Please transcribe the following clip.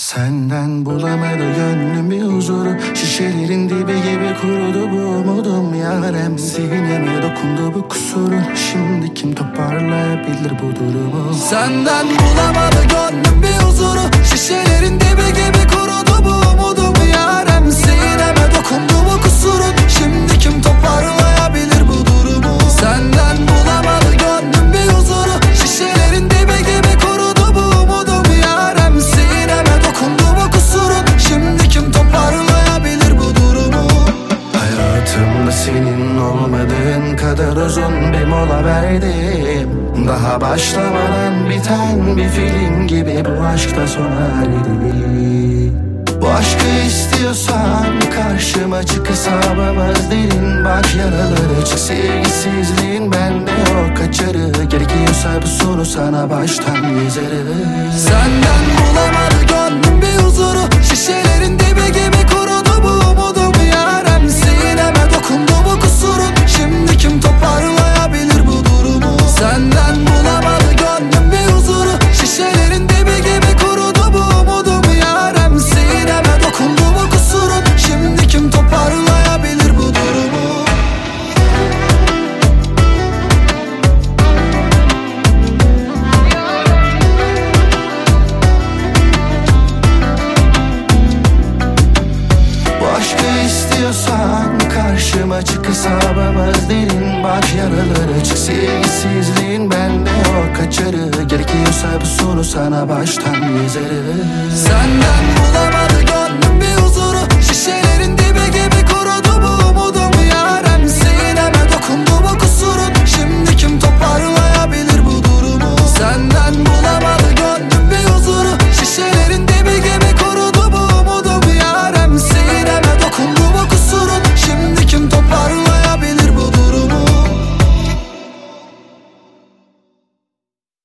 Senden bulamadı gönlüm bir huzuru Şişelerin dibi gibi kurudu bu umudum. Yarem Sineme dokundu bu kusurun Şimdi kim toparlayabilir bu durumu? Senden bulamadı gönlüm bir huzuru Şişelerin senin olmadığın kadar uzun bir mola verdim. Daha başlamadan biten bir film gibi bu aşkta sona erdi. Bu aşkı istiyorsan karşıma çık hesabımız derin Bak. Yaraları çık sevgisizliğin bende yok kaçarı Gerekiyorsa bu sonu sana baştan yazarım. Senden bulamadı durumu Senden Küçük sevgisizliğin bende. Yok kaçarı Gerekiyorsa bu sonu sana baştan yazarım. Senden bulamadı gönlüm bir